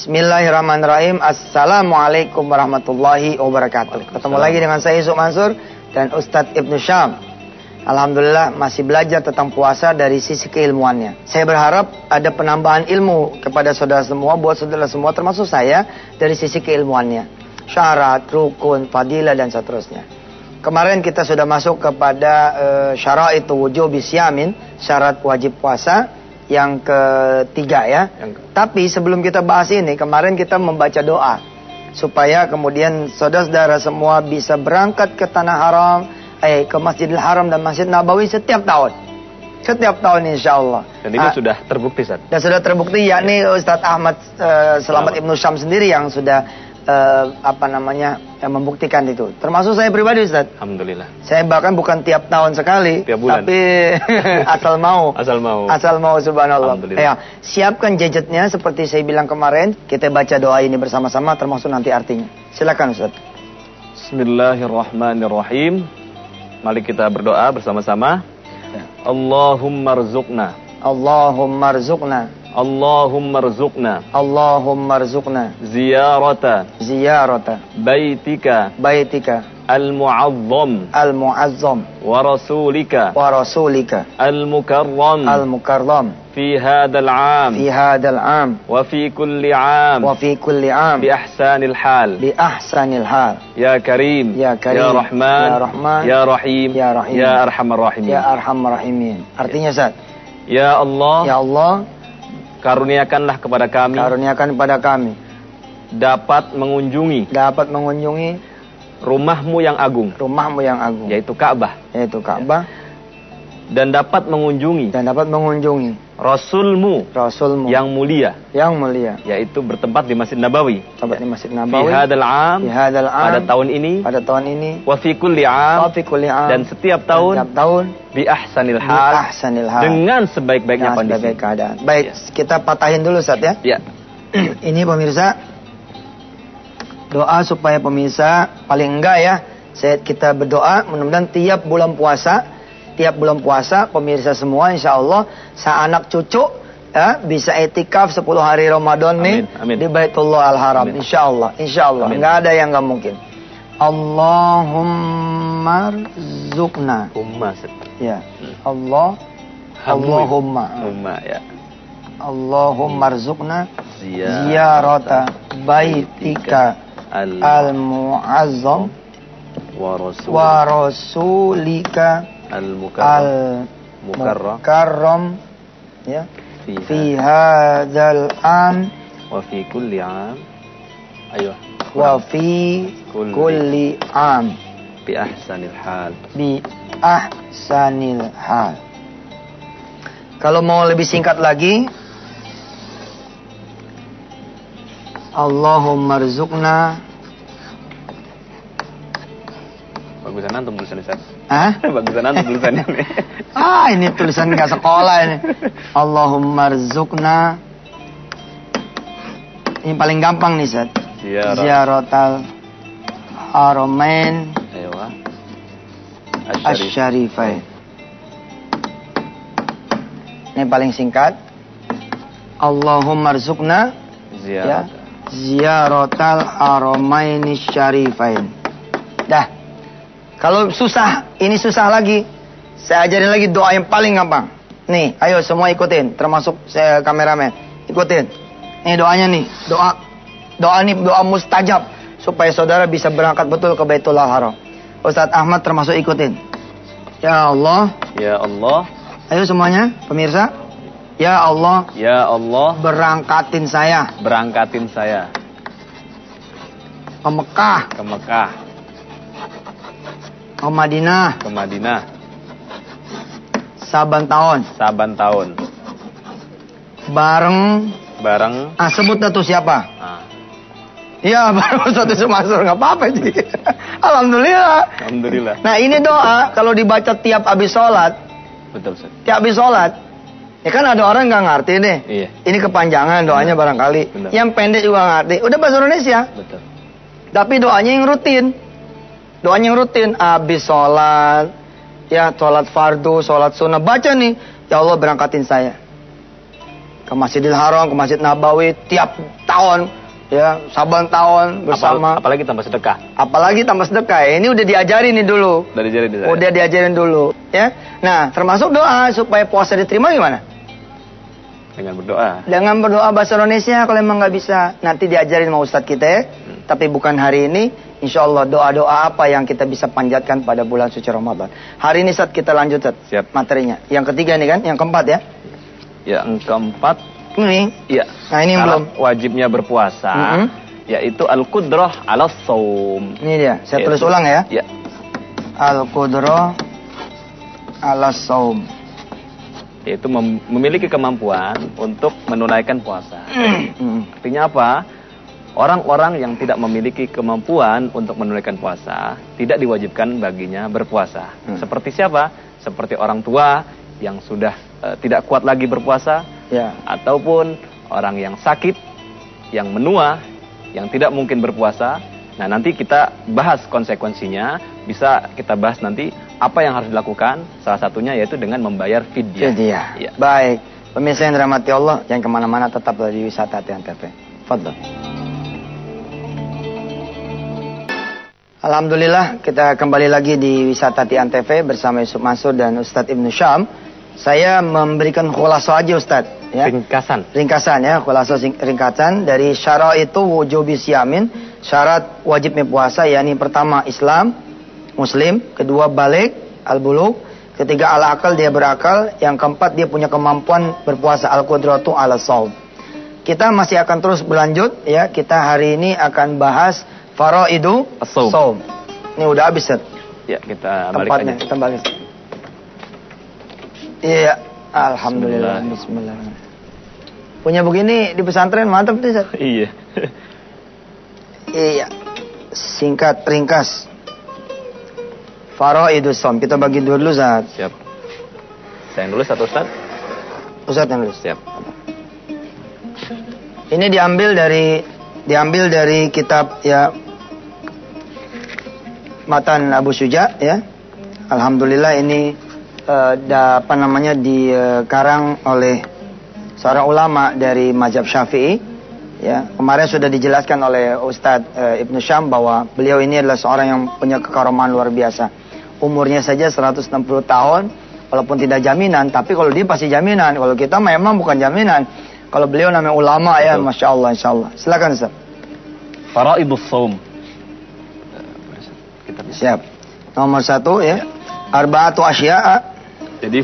Bismillahirrahmanirrahim. Assalamualaikum warahmatullahi wabarakatuh. Ketemu lagi dengan saya Yusuf Mansur dan Ustadz Ibnu Syam. Alhamdulillah masih belajar tentang puasa dari sisi keilmuannya. Saya berharap ada penambahan ilmu kepada saudara semua, buat saudara semua termasuk saya dari sisi keilmuannya. Syarat, rukun, fadilah dan seterusnya. Kemarin kita sudah masuk kepada uh, syarat itu wujub bisyamin, syarat wajib puasa yang ketiga ya. Yang... Tapi sebelum kita bahas ini, kemarin kita membaca doa supaya kemudian saudara-saudara semua bisa berangkat ke tanah haram, eh ke Masjidil Haram dan Masjid Nabawi setiap tahun. Setiap tahun insya Allah. Dan ini ah, sudah terbukti, Ustaz? Dan sudah terbukti, yakni Ustadz Ahmad uh, Selamat Ibnu Syam sendiri yang sudah uh, apa namanya yang membuktikan itu. Termasuk saya pribadi Ustaz. Alhamdulillah. Saya bahkan bukan tiap tahun sekali, tiap bulan. tapi asal mau. Asal mau. Asal mau subhanallah. Ya, siapkan gadgetnya seperti saya bilang kemarin, kita baca doa ini bersama-sama termasuk nanti artinya. Silakan Ustaz. Bismillahirrahmanirrahim. Mari kita berdoa bersama-sama. Ya. Allahumma rzuqna. Allahumma rzuqna. اللهم ارزقنا اللهم ارزقنا زيارة زيارة بيتك بيتك المعظم المعظم ورسولك ورسولك المكرم المكرم في هذا العام في هذا العام وفي كل عام وفي كل عام بأحسن الحال. بأحسن الحال. يا كريم يا كريم يا رحمن يا رحمن يا رحيم يا رحيم. يا أرحم الراحمين. يا أرحم الراحمين. artinya Ustaz Ya Allah Ya Allah Karuniakanlah kepada kami. Karuniakan kepada kami. Dapat mengunjungi. Dapat mengunjungi. Rumahmu yang agung. Rumahmu yang agung. Yaitu Ka'bah. Yaitu Ka'bah. Dan dapat mengunjungi. Dan dapat mengunjungi. Rasulmu, Rasulmu yang mulia, yang mulia, yaitu bertempat di Masjid Nabawi. Tempat di Masjid Nabawi. Fi hadal am, fi hadal am, pada tahun ini, pada tahun ini, wa fi kulli am, wa fi kulli am, dan setiap tahun, setiap tahun, bi ahsanil hal, bi ahsanil hal, dengan sebaik-baiknya kondisi. Sebaik keadaan. Baik, ya. kita patahin dulu saat ya. Ya. ini pemirsa doa supaya pemirsa paling enggak ya, saya kita berdoa mudah-mudahan tiap bulan puasa tiap bulan puasa pemirsa semua insya Allah sa anak cucu ya, bisa etikaf 10 hari Ramadan nih amin. di Baitullah Al-Haram insyaallah insyaallah. Nggak ada yang nggak mungkin. Allahumma zukna Umma ya Allah Allahumma. Umma ya. Allahumma rzukna ziyarata. baitika al-mu'azzam wa rasulika al-mukarram. Al mukarram ya. Fi, hadzal am. Wa fi kulli am. Ayo. Wa fi kulli, kulli am. Bi ahsanil hal. Bi ahsanil hal. Kalau mau lebih singkat lagi Allahumma rizukna Bagusan antum tulisan Ustaz. Hah? Bagusan antum tulisannya nih. ah, ini tulisan nggak sekolah ini. Allahumma rizukna. Ini paling gampang nih, Ustaz. Ziyarat. Ziyaratal Haramain. Ewa. Asyarifain. Ini paling singkat. Allahumma rizukna. Ziyarat. Ya. Ziyaratal Haramain Syarifain. Dah. Kalau susah, ini susah lagi. Saya ajarin lagi doa yang paling gampang. Nih, ayo semua ikutin, termasuk saya kameramen. Ikutin. Nih doanya nih, doa doa ini doa mustajab supaya saudara bisa berangkat betul ke Baitullah Haram. Ustadz Ahmad termasuk ikutin. Ya Allah. Ya Allah. Ayo semuanya, pemirsa. Ya Allah. Ya Allah. Berangkatin saya. Berangkatin saya. Ke Mekah. Ke Mekah ke Madinah. Ke Madinah. Saban tahun. Saban tahun. Bareng. Bareng. Ah sebut tuh siapa? Ah. Iya baru satu semasur nggak apa-apa sih. Alhamdulillah. Alhamdulillah. Nah ini doa kalau dibaca tiap habis sholat. Betul Ustaz. Tiap habis sholat. Ya kan ada orang nggak ngerti nih. Iya. Ini kepanjangan doanya Benar. barangkali. Benar. Yang pendek juga ngerti. Udah bahasa Indonesia. Betul. Tapi doanya yang rutin. Doanya yang rutin, habis sholat, ya sholat fardu, sholat sunnah, baca nih, ya Allah berangkatin saya. Ke Masjidil Haram, ke Masjid Nabawi, tiap tahun, ya saban tahun bersama. Apal- apalagi tambah sedekah. Apalagi tambah sedekah. ya. Ini udah diajarin nih dulu. Dari jari di saya. Udah diajarin dulu, ya. Nah, termasuk doa supaya puasa diterima gimana? Dengan berdoa. Dengan berdoa bahasa Indonesia kalau emang nggak bisa nanti diajarin sama Ustadz kita ya. Tapi bukan hari ini. Insya Allah doa-doa apa yang kita bisa panjatkan pada bulan suci Ramadan. Hari ini saat kita lanjut Ustadz, Siap. materinya. Yang ketiga nih kan, yang keempat ya. Yang keempat, Ini. iya. Nah, ini belum. Wajibnya berpuasa, Mm-mm. yaitu al-qudrah ala saum. Ini dia. Saya Yaitu- tulis ulang ya. Ya. Al qudro ala saum. Yaitu mem- memiliki kemampuan untuk menunaikan puasa. Hmm. Artinya apa? Orang-orang yang tidak memiliki kemampuan untuk menunaikan puasa tidak diwajibkan baginya berpuasa. Hmm. Seperti siapa? Seperti orang tua yang sudah eh, tidak kuat lagi berpuasa Ya. ataupun orang yang sakit, yang menua, yang tidak mungkin berpuasa. Nah, nanti kita bahas konsekuensinya, bisa kita bahas nanti apa yang harus dilakukan. Salah satunya yaitu dengan membayar fidyah. Jadi ya. Baik. Pemirsa yang dirahmati Allah, yang ke mana-mana tetap di wisata TNTP. Fadl. Alhamdulillah kita kembali lagi di wisata Tian TV bersama Yusuf Mansur dan Ustadz Ibnu Syam. Saya memberikan khulaso aja Ustadz. Ya. Ringkasan. Ringkasan ya, khulaso sing- ringkasan dari syarat itu wujubi siamin, syarat wajibnya puasa yakni pertama Islam, Muslim, kedua balik, al-buluk, ketiga al akal dia berakal, yang keempat dia punya kemampuan berpuasa al-qudratu ala saum. Kita masih akan terus berlanjut ya, kita hari ini akan bahas faraidu saum. Ini udah habis Ustaz, Ya, kita balik tempatnya, aja. kita balik. Iya, alhamdulillah. Bismillah. Bismillah. Punya begini di pesantren mantap tuh. Iya. Iya. Singkat, ringkas. Faraidus som. Kita bagi dulu Ustaz. Siap. Saya yang nulis atau Ustaz? Ustaz yang nulis. Siap. Ini diambil dari diambil dari kitab ya Matan Abu Suja ya. Alhamdulillah ini eh, da, apa namanya dikarang oleh seorang ulama dari mazhab Syafi'i ya. Kemarin sudah dijelaskan oleh Ustadz eh, Ibnu Syam bahwa beliau ini adalah seorang yang punya kekaroman luar biasa. Umurnya saja 160 tahun walaupun tidak jaminan, tapi kalau dia pasti jaminan. Kalau kita memang bukan jaminan. Kalau beliau namanya ulama ya, masya Allah, insya Allah. Silakan Ustaz. Faraidus saum. Kita bisa. Siap. Nomor satu ya. Arba'atu asya'a. Jadi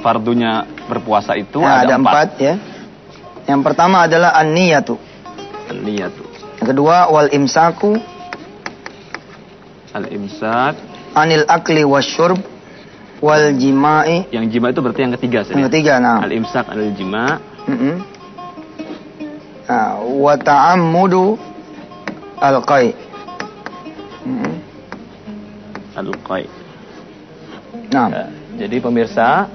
fardunya berpuasa itu Ya, ada, ada empat ya. Yang pertama adalah an-niyatu. Niyatu. Yang kedua wal imsaku Al-imsak. Anil akli wasyurb wal jima'i. Yang jima itu berarti yang ketiga. Yang ya? ketiga, nah. Al-imsak anil jima. Mm-mm. Nah, wa ta'ammudu al-qai. Mm-mm. Al-qai. Nah, Ya, jadi pemirsa,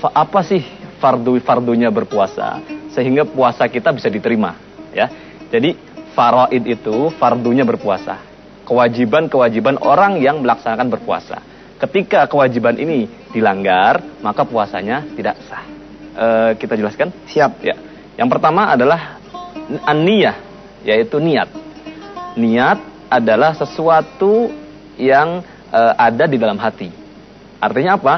fa- apa sih fardu-fardunya berpuasa sehingga puasa kita bisa diterima, ya. Jadi faraid itu fardunya berpuasa. Kewajiban-kewajiban orang yang melaksanakan berpuasa. Ketika kewajiban ini dilanggar, maka puasanya tidak sah. Eh, kita jelaskan? siap. Ya. Yang pertama adalah an-niyah, yaitu niat. Niat adalah sesuatu yang eh, ada di dalam hati. Artinya apa?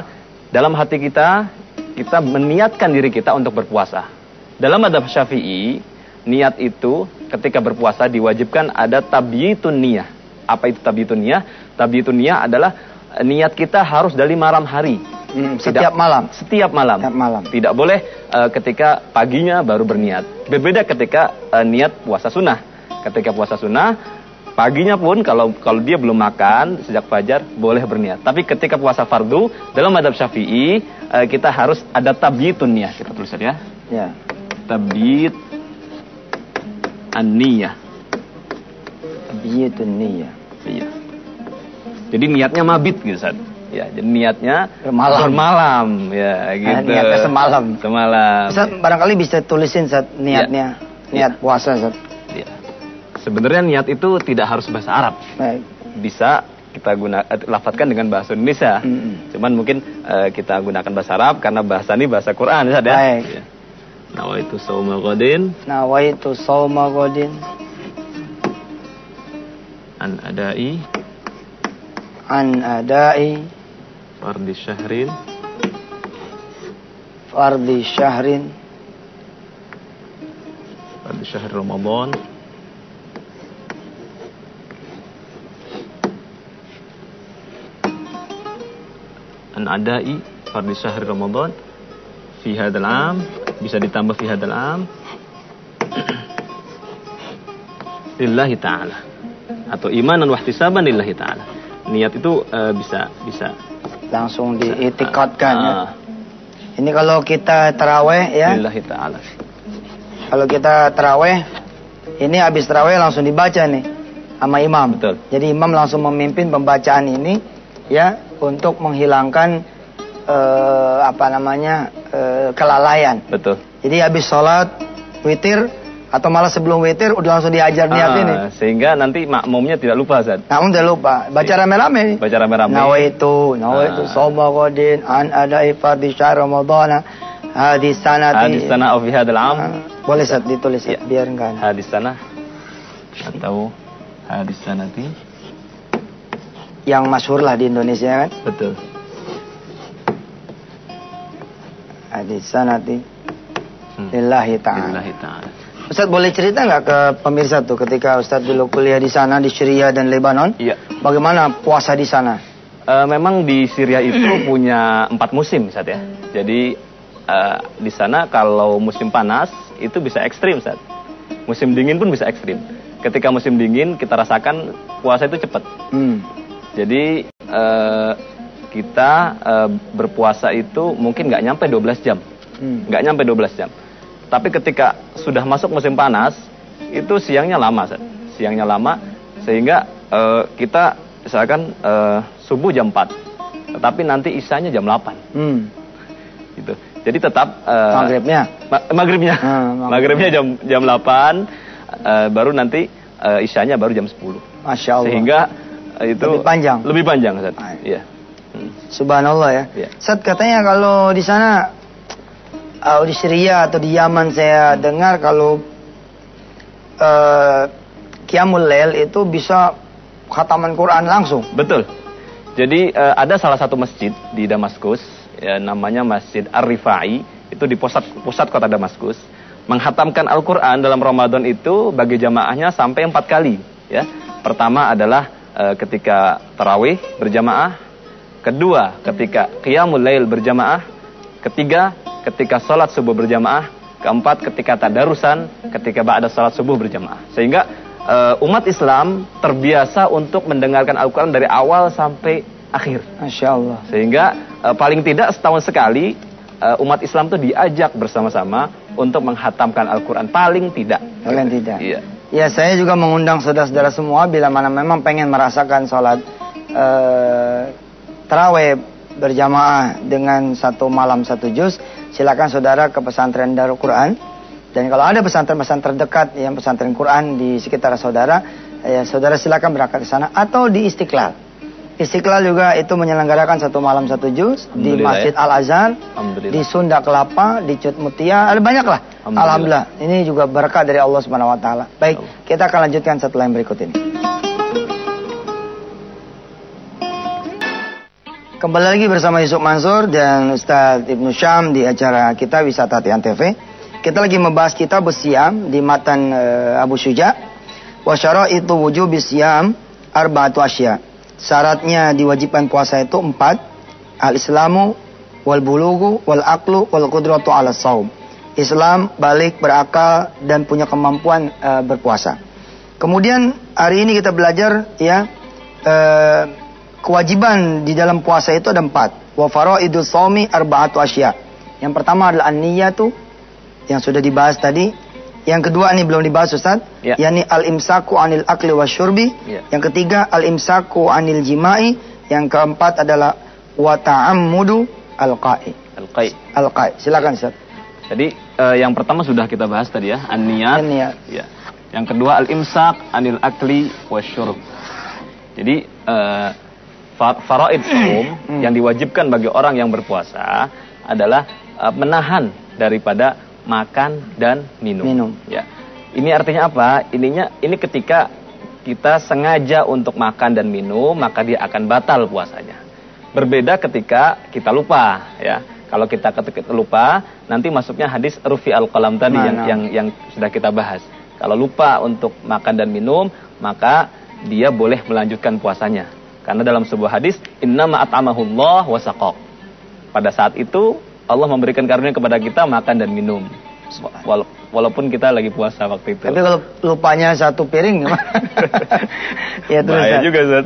Dalam hati kita, kita meniatkan diri kita untuk berpuasa. Dalam adab syafi'i, niat itu ketika berpuasa diwajibkan ada tabyitun niyah. Apa itu tabyitun niyah? Tabyitun niyah adalah eh, niat kita harus dari malam hari. Mm, Tidak- setiap malam. Setiap malam. Setiap malam. Tidak boleh eh, ketika paginya baru berniat. Berbeda ketika eh, niat puasa sunnah. Ketika puasa sunnah, paginya pun kalau kalau dia belum makan sejak fajar boleh berniat. Tapi ketika puasa fardu dalam adab syafi'i eh, kita harus ada tabyitun niyah. Kita tulis ya. Ya. Tabyit an-niyah. Biyatun niyah. Iya. Jadi niatnya mabit gitu, Ustaz. Ya, jadi niatnya Bermalam. bermalam ya gitu. niatnya semalam. Semalam. Ustaz, barangkali bisa tulisin Ustaz niatnya. Ya. Niat puasa Ustaz. Ya. Sebenarnya niat itu tidak harus bahasa Arab. Baik. Bisa kita guna eh, lafadzkan dengan bahasa Indonesia. Mm-mm. Cuman mungkin eh, kita gunakan bahasa Arab karena bahasa ini bahasa Quran Ustaz, ya. Baik. Ya. Nawaitu sauma Nawaitu sauma an adai. An adai. Fardi syahrin. Fardi syahrin. Fardi syahr Ramadan. An adai fardi syahr Ramadan. Fi hadzal am bisa ditambah fi hadzal am lillahi taala atau imanan wahtisaban lillahi taala. Niat itu uh, bisa bisa langsung diitikadkan uh, ya. Ah. Ini kalau kita terawih ya. Lillahi taala. Kalau kita terawih ini habis terawih langsung dibaca nih sama imam. Betul. Jadi imam langsung memimpin pembacaan ini ya untuk menghilangkan uh, apa namanya uh, kelalaian. Betul. Jadi habis sholat witir atau malah sebelum witir udah langsung diajar niat ah, ini. Sehingga nanti makmumnya tidak lupa Zat. Namun tidak lupa. Baca iya. rame-rame. Baca rame-rame. Nawaitu, nawaitu ah. sawma qadin an adai fardhi syahr ramadhana hadis sanati. Hadis sana of hadal am. Ah, boleh Zat ditulis ya, biar enggak. Hadis sana atau hadis sanati. Yang masyhur lah di Indonesia kan? Betul. Hadis sanati. Hmm. Lillahi ta'ala. Lillahi ta'ala. Ustaz boleh cerita nggak ke pemirsa tuh ketika Ustaz dulu kuliah di sana di Syria dan Lebanon? Iya. Bagaimana puasa di sana? Uh, memang di Syria itu punya empat musim Ustaz ya. Jadi uh, di sana kalau musim panas itu bisa ekstrim Ustaz. Musim dingin pun bisa ekstrim. Ketika musim dingin kita rasakan puasa itu cepat. Hmm. Jadi uh, kita berpuasa itu mungkin nggak nyampe 12 jam. Hmm. Nggak nyampe 12 jam. Tapi ketika sudah masuk musim panas, itu siangnya lama, siangnya lama, sehingga uh, kita misalkan uh, subuh jam 4, tetapi nanti isanya jam 8. Hmm. Gitu. Jadi tetap uh, maghribnya, ma maghribnya, hmm, maghribnya jam jam 8, uh, baru nanti uh, isanya baru jam 10. Masya Allah. Sehingga uh, itu lebih panjang. Lebih panjang, Ustaz. Iya. Hmm. Subhanallah ya. ya. Katanya kalau di sana uh, di Syria atau di Yaman saya dengar kalau uh, Qiyamul Lail itu bisa khataman Quran langsung. Betul. Jadi uh, ada salah satu masjid di Damaskus ya, namanya Masjid Ar-Rifai itu di pusat pusat kota Damaskus menghatamkan Al-Quran dalam Ramadan itu bagi jamaahnya sampai empat kali ya. Pertama adalah uh, ketika tarawih berjamaah, kedua ketika Qiyamul Lail berjamaah, ketiga ketika sholat subuh berjamaah, keempat ketika tadarusan, ketika ba'da sholat subuh berjamaah. Sehingga uh, umat Islam terbiasa untuk mendengarkan Al-Quran dari awal sampai akhir. Masya Allah. Sehingga uh, paling tidak setahun sekali uh, umat Islam itu diajak bersama-sama untuk menghatamkan Al-Quran. Paling tidak. Paling tidak. Iya. Ya saya juga mengundang saudara-saudara semua bila mana memang pengen merasakan sholat uh, terawih berjamaah dengan satu malam satu juz silakan saudara ke pesantren Darul Quran. Dan kalau ada pesantren-pesantren terdekat yang pesantren Quran di sekitar saudara, ya saudara silakan berangkat ke sana atau di Istiqlal. Istiqlal juga itu menyelenggarakan satu malam satu juz di Masjid ya. Al Azhar, di Sunda Kelapa, di Cut Mutia, ada banyak lah. Alhamdulillah. Alhamdulillah. Ini juga berkah dari Allah Subhanahu Wa Taala. Baik, kita akan lanjutkan setelah yang berikut ini. Kembali lagi bersama Yusuf Mansur dan Ustadz Ibnu Syam di acara kita Wisata Tian TV. Kita lagi membahas kitab Siam di matan uh, Abu Syuja. Wasyara itu wujud siam arba'atu asya. Syaratnya diwajibkan puasa itu empat. Al-Islamu wal bulugu wal aklu wal kudratu ala saum. Islam balik berakal dan punya kemampuan uh, berpuasa. Kemudian hari ini kita belajar ya uh, kewajiban di dalam puasa itu ada empat. Wa faraidu shaumi arba'atu asya. Yang pertama adalah an-niyatu yang sudah dibahas tadi. Yang kedua ini belum dibahas Ustaz, ya. yakni al-imsaku anil akli wasyurbi. Ya. Yang ketiga al-imsaku anil jimai. Yang keempat adalah wa ta'ammudu al-qa'i. Al-qa'i. Al-qa'i. Silakan Ustaz. Jadi uh, yang pertama sudah kita bahas tadi ya, an-niyat. An-niyat. Ya. Yang kedua al-imsak anil akli wasyurb. Jadi uh, faraid saum hmm. yang diwajibkan bagi orang yang berpuasa adalah uh, menahan daripada makan dan minum. Minum. Ya. Ini artinya apa? Ininya ini ketika kita sengaja untuk makan dan minum, maka dia akan batal puasanya. Berbeda ketika kita lupa, ya. Kalau kita ketika lupa, nanti masuknya hadis Rufi al-Qalam tadi yang, Mana? yang yang sudah kita bahas. Kalau lupa untuk makan dan minum, maka dia boleh melanjutkan puasanya. Karena dalam sebuah hadis, innama at'amahullah wa saqaq. Pada saat itu Allah memberikan karunia kepada kita makan dan minum. Wala- walaupun kita lagi puasa waktu itu. Tapi kalau lupanya satu piring ya terus. Bahaya juga, Zat.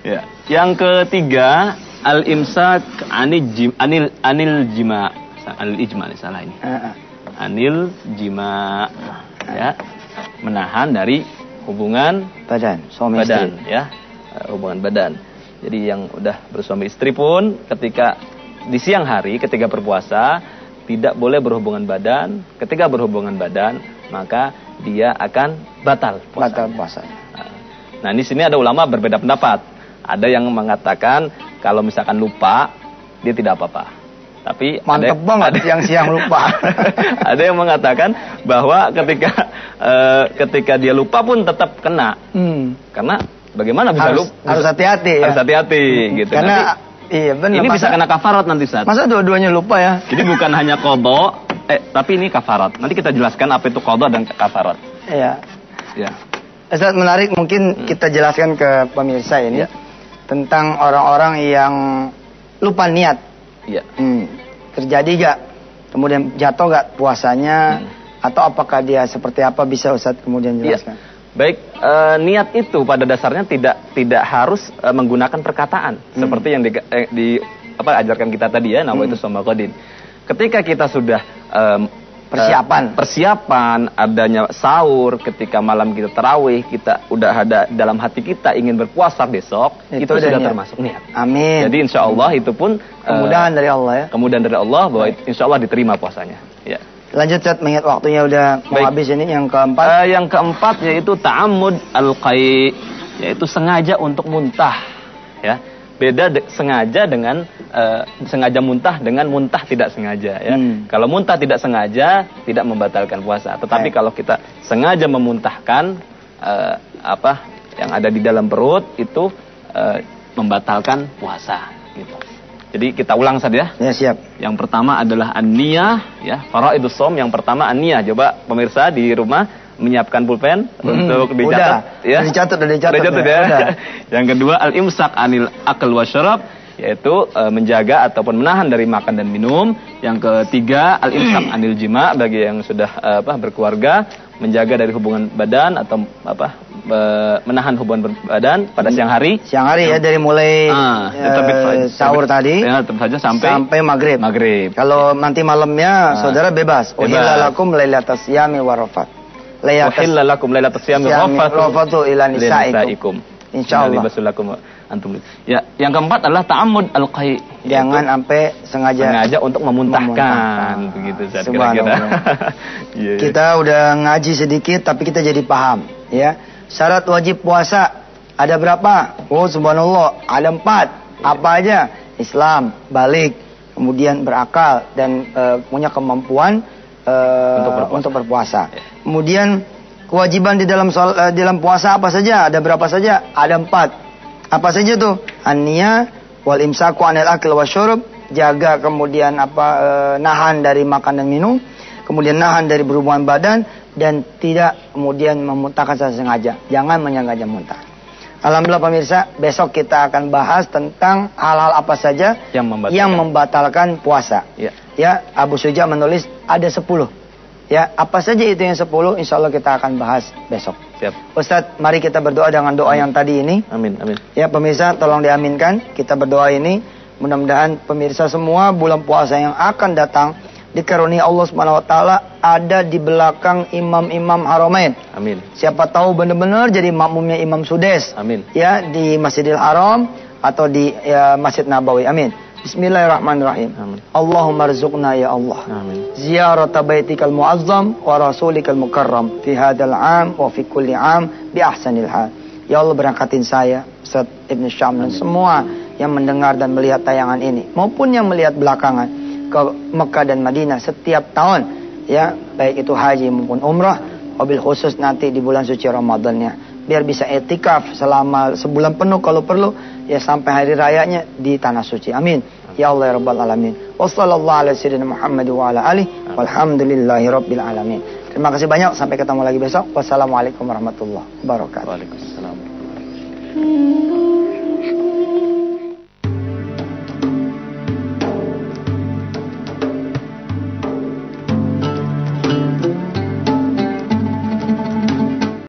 Ya. Yang ketiga, al-imsak anil jim, anil anil jima. Anil ijma salah ini. Anil jima. Ya. Menahan dari hubungan Badan, suami badan istri. ya. Eh, Hubungan badan. Jadi yang udah bersuami istri pun ketika di siang hari ketika berpuasa tidak boleh berhubungan badan. Ketika berhubungan badan, maka dia akan batal puasanya. Batal puasa. Nah, di sini ada ulama berbeda pendapat. Ada yang mengatakan kalau misalkan lupa dia tidak apa-apa. Tapi Mantep ada, banget ada- yang siang lupa. ada yang mengatakan bahwa ketika eh, ketika dia lupa pun tetap kena. Hmm. Karena bagaimana bisa Harus lupa? harus hati-hati ya. Harus hati-hati gitu. Karena Nanti iya benar. ini bisa masa- kena kafarat nanti saat. Masa dua-duanya lupa ya? Jadi bukan hanya kodo, eh tapi ini kafarat. Nanti kita jelaskan apa itu kodo dan kafarat. Iya. Ya. Ustaz menarik mungkin kita jelaskan ke pemirsa ini Ya. tentang orang-orang yang lupa niat. Iya. Hmm. Terjadi gak? Kemudian jatuh gak puasanya? Hmm. Atau apakah dia seperti apa bisa Ustaz kemudian Iya. jelaskan? Baik, eh, niat itu pada dasarnya tidak tidak harus eh, menggunakan perkataan seperti yang di, eh, di apa ajarkan kita tadi ya, nama itu somakodin. Ketika kita sudah em, Persiapan. persiapan adanya sahur, ketika malam kita terawih, kita udah ada dalam hati kita ingin berpuasa besok, itu, Itu udah sudah niat. termasuk niat. Amin. Jadi insya Allah itu pun Kemudahan dari Allah ya. kemudahan dari Allah bahwa insya Allah diterima puasanya. Ya. Lanjut Ustaz mengingat waktunya udah mau habis ini yang keempat. Eh, yang keempat yaitu ta'amud al-qai yaitu sengaja untuk muntah ya beda de- sengaja dengan eh, sengaja muntah dengan muntah tidak sengaja ya Hmm. kalau muntah tidak sengaja tidak membatalkan puasa tetapi Baik. kalau kita sengaja memuntahkan eh, apa yang ada di dalam perut itu eh, membatalkan puasa gitu jadi kita ulang saja ya Ya siap. yang pertama adalah an-niyah ya, faraidus shaum yang pertama an-niyah. Coba pemirsa di rumah menyiapkan pulpen Hmm, untuk dicatat udah. ya. Dicatat, udah dicatat Udah ya, udah. yang kedua al-imsak anil akal wasyarab yaitu eh, menjaga ataupun menahan dari makan dan minum. Yang ketiga al-imsak anil jima bagi yang sudah eh, apa berkeluarga menjaga dari hubungan badan atau apa menahan hubungan ber- badan pada siang hari. Siang hari ya dari mulai Ah, saja- sahur tadi ya, tetap saja sampai sampai maghrib. maghrib. Kalau nanti malamnya Ah. saudara bebas. Bebas. Uhilla lakum lailatas yami warafat. Lailatas Wahilla lakum lailatul siyami Siyami rafatu rafatu ila nisaikum. Insyaallah. antum Ya, yang keempat adalah ta'ammud al-qai. Jangan sampai sengaja. sengaja untuk memuntahkan Memuntahkan. begitu Ustaz, kira-kira. Iya, iya. Kita udah ngaji sedikit tapi kita jadi paham ya. Syarat wajib puasa ada berapa? Oh subhanallah, ada empat. Apa aja? Islam, balik, kemudian berakal dan eh, punya kemampuan eh, Untuk berpuasa. untuk berpuasa. Kemudian kewajiban di dalam sol, di dalam puasa apa saja? Ada berapa saja? Ada empat. Apa saja tuh? An-niyah wal imsaku anil akil wasyurub, jaga kemudian apa eh, nahan dari makan dan minum, kemudian nahan dari berhubungan badan dan tidak kemudian memuntahkan secara sengaja. Jangan menyengaja muntah. Alhamdulillah pemirsa, besok kita akan bahas tentang hal-hal apa saja Yang membatalkan. yang membatalkan puasa. Ya. Ya, Abu Suja menulis ada 10. Ya, apa saja itu yang 10 insya Allah kita akan bahas besok. Siap. Ustadz, mari kita berdoa dengan doa yang tadi ini. Amin, amin. Ya pemirsa tolong diaminkan kita berdoa ini mudah-mudahan pemirsa semua bulan puasa yang akan datang dikaruni Allah Subhanahu wa taala ada di belakang imam-imam Haramain. Amin. Siapa tahu benar-benar jadi makmumnya Imam Sudes. Amin. Ya di Masjidil Haram atau di ya, Masjid Nabawi. Amin. Bismillahirrahmanirrahim. Amin. Allahumma rizukna ya Allah. Amin. Ziyarata baitikal muazzam wa rasulikal mukarram fi hadzal am wa fi kulli am bi ahsanil hal. Ya Allah berangkatin saya, Ustaz Ibn Syam dan semua yang mendengar dan melihat tayangan ini maupun yang melihat belakangan ke Mekah dan Madinah setiap tahun ya. Baik itu haji maupun umrah mobil khusus nanti di bulan suci Ramadannya biar bisa etikaf selama sebulan penuh kalau perlu ya sampai hari rayanya di tanah suci. Amin. Ya Allah ya rabbal alamin. Wassalamualaikum warahmatullahi wabarakatuh terima kasih banyak. Sampai ketemu lagi besok. Wassalamualaikum warahmatullahi wabarakatuh